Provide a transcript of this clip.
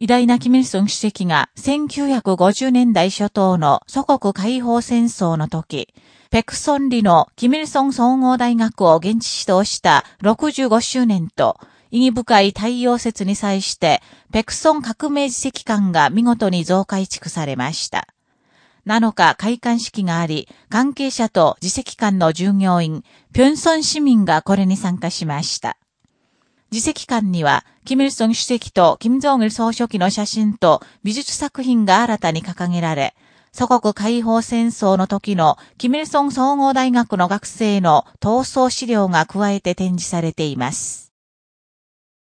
偉大なキミルソン主席が1950年代初頭の祖国解放戦争の時、ペクソンリのキミルソン総合大学を現地指導した65周年と、意義深い太陽説に際して、ペクソン革命自責館が見事に増改築されました。7日開館式があり、関係者と自責館の従業員、ピョンソン市民がこれに参加しました。自席館には、キム・イルソン主席とキム・ジョン・イル総書記の写真と美術作品が新たに掲げられ、祖国解放戦争の時のキム・イルソン総合大学の学生の闘争資料が加えて展示されています。